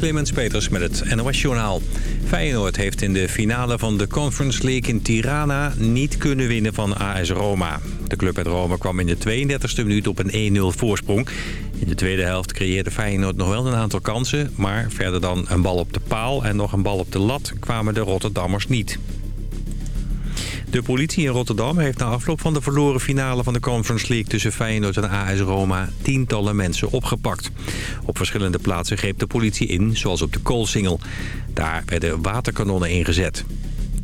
Clemens Peters met het NOS-journaal. Feyenoord heeft in de finale van de Conference League in Tirana niet kunnen winnen van AS Roma. De club uit Roma kwam in de 32e minuut op een 1-0 voorsprong. In de tweede helft creëerde Feyenoord nog wel een aantal kansen... maar verder dan een bal op de paal en nog een bal op de lat kwamen de Rotterdammers niet. De politie in Rotterdam heeft na afloop van de verloren finale van de Conference League tussen Feyenoord en AS Roma tientallen mensen opgepakt. Op verschillende plaatsen greep de politie in, zoals op de Koolsingel. Daar werden waterkanonnen ingezet.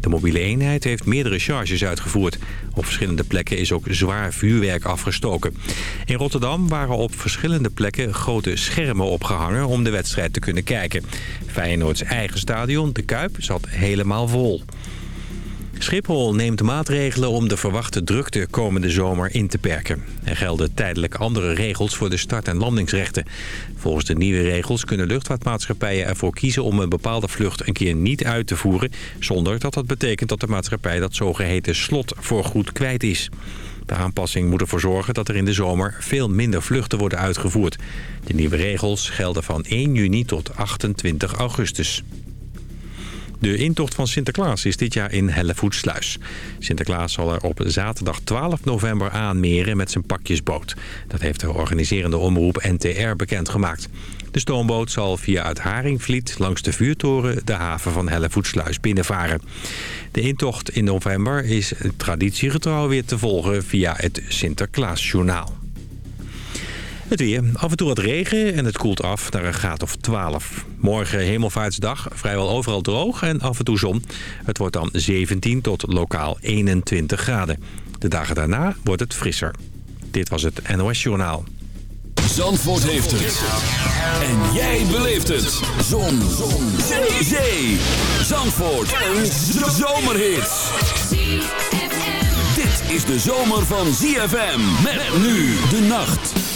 De mobiele eenheid heeft meerdere charges uitgevoerd. Op verschillende plekken is ook zwaar vuurwerk afgestoken. In Rotterdam waren op verschillende plekken grote schermen opgehangen om de wedstrijd te kunnen kijken. Feyenoords eigen stadion, de Kuip, zat helemaal vol. Schiphol neemt maatregelen om de verwachte drukte komende zomer in te perken. Er gelden tijdelijk andere regels voor de start- en landingsrechten. Volgens de nieuwe regels kunnen luchtvaartmaatschappijen ervoor kiezen om een bepaalde vlucht een keer niet uit te voeren... zonder dat dat betekent dat de maatschappij dat zogeheten slot voor goed kwijt is. De aanpassing moet ervoor zorgen dat er in de zomer veel minder vluchten worden uitgevoerd. De nieuwe regels gelden van 1 juni tot 28 augustus. De intocht van Sinterklaas is dit jaar in Hellevoetsluis. Sinterklaas zal er op zaterdag 12 november aanmeren met zijn pakjesboot. Dat heeft de organiserende omroep NTR bekendgemaakt. De stoomboot zal via het Haringvliet langs de vuurtoren de haven van Hellevoetsluis binnenvaren. De intocht in november is traditiegetrouw weer te volgen via het Sinterklaasjournaal. Het weer. Af en toe wat regen en het koelt af naar een graad of 12. Morgen hemelvaartsdag, vrijwel overal droog en af en toe zon. Het wordt dan 17 tot lokaal 21 graden. De dagen daarna wordt het frisser. Dit was het NOS Journaal. Zandvoort heeft het. En jij beleeft het. Zon. zon. Zee. Zee. Zandvoort. Een zomerhit. Dit is de zomer van ZFM. Met nu de nacht.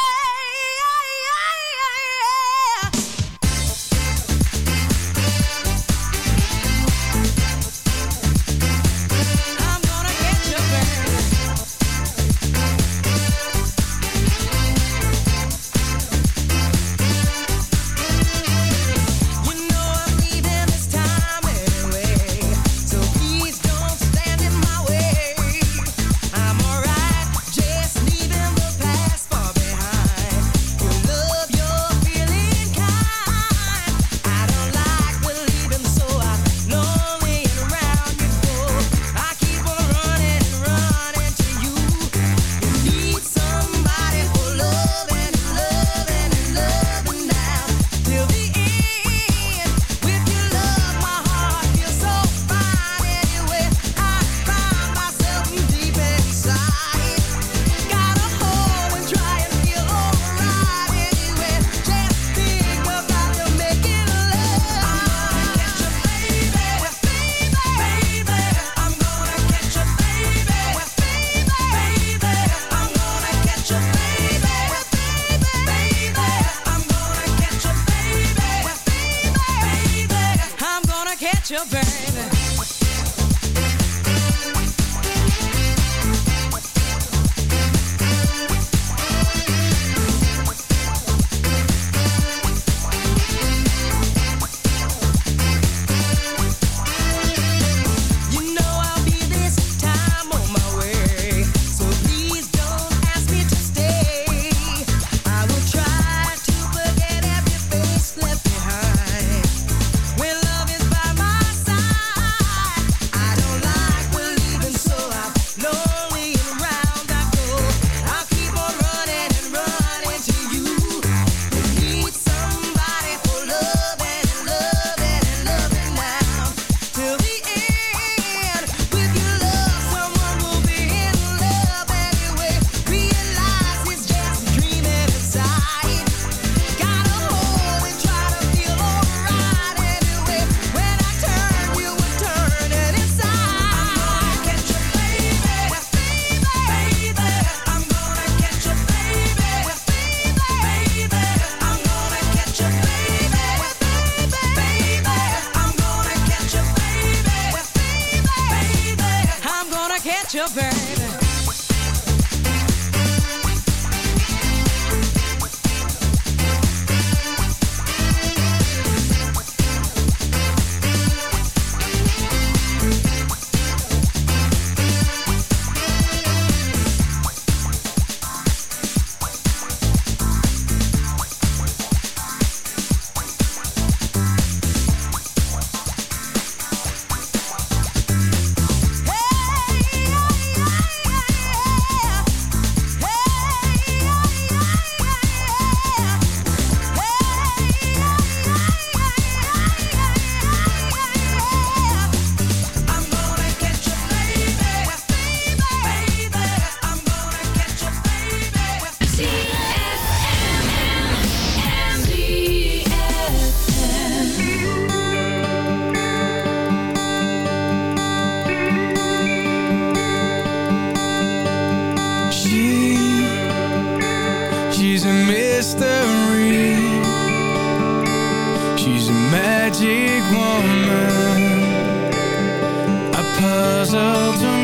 mystery. She's a magic woman A puzzle to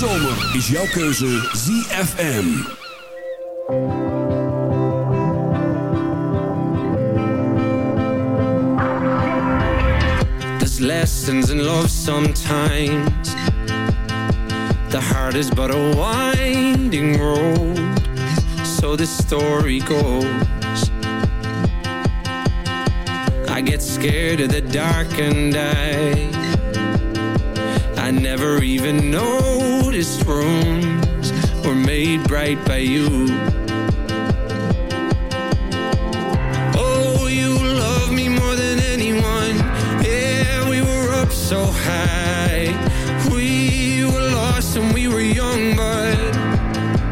is jouw keuze ZFM. There's lessons in love sometimes. The heart is but a winding road. So the story goes. I get scared of the dark and I I never even noticed rooms were made bright by you. Oh, you love me more than anyone. Yeah, we were up so high. We were lost and we were young, but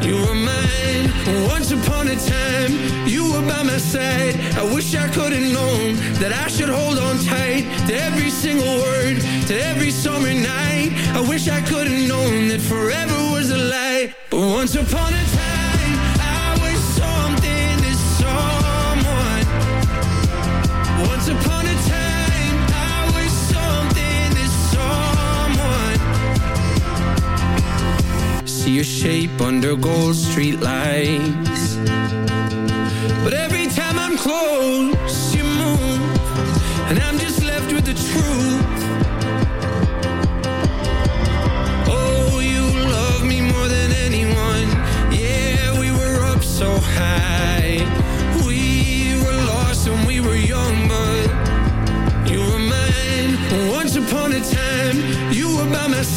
you were mine. Once upon a time, you were by my side. I wish I could have known that I should hold on tight to every single word, to every summer night I wish I could have But once upon a time I was something to someone. Once upon a time I was something to someone. See your shape under gold street lights. But every time I'm close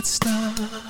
ultimate star.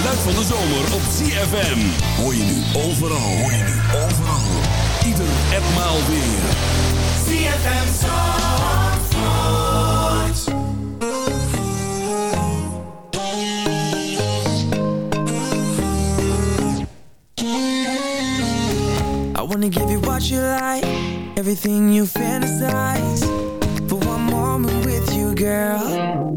geluid van de zomer op CFM. Hoor je nu overal, hoor je nu overal. Ieder en maal weer. CFM Zandvoort. I wanna give you what you like. Everything you fantasize. For one moment with you, girl.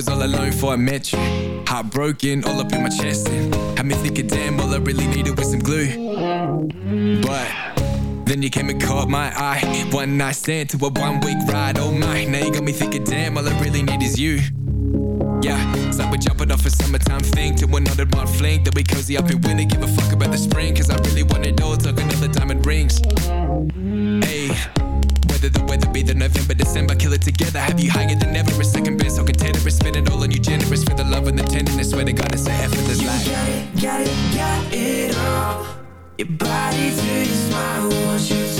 was all alone before I met you Heartbroken, all up in my chest. And Had me thinking, damn, all I really needed was some glue. But then you came and caught my eye. One night stand to a one week ride, oh my. Now you got me thinking, damn, all I really need is you. Yeah, it's like we're jumping off a summertime thing To another mod fling Then we cozy up in winter Give a fuck about the spring. Cause I really want it all Talk another diamond rings. Hey Whether the weather be the November, December Kill it together. Have you higher than to God, it's a effortless life. Got it, got it, got it all. Your body to your smile, want you to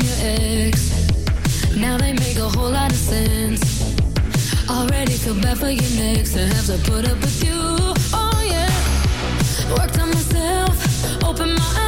your. Now they make a whole lot of sense. Already feel bad for your and have to put up with you. Oh yeah. Worked on myself, open my eyes.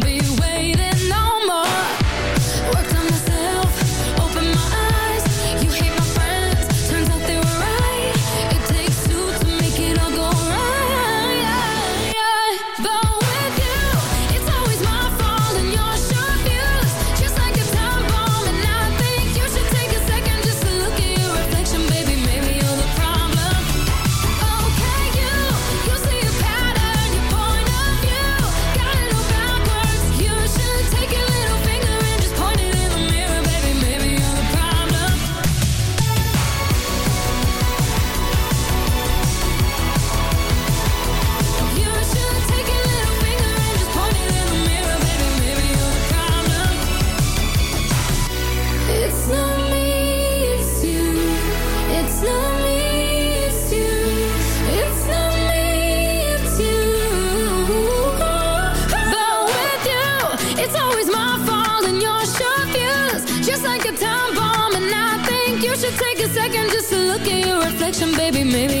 baby, maybe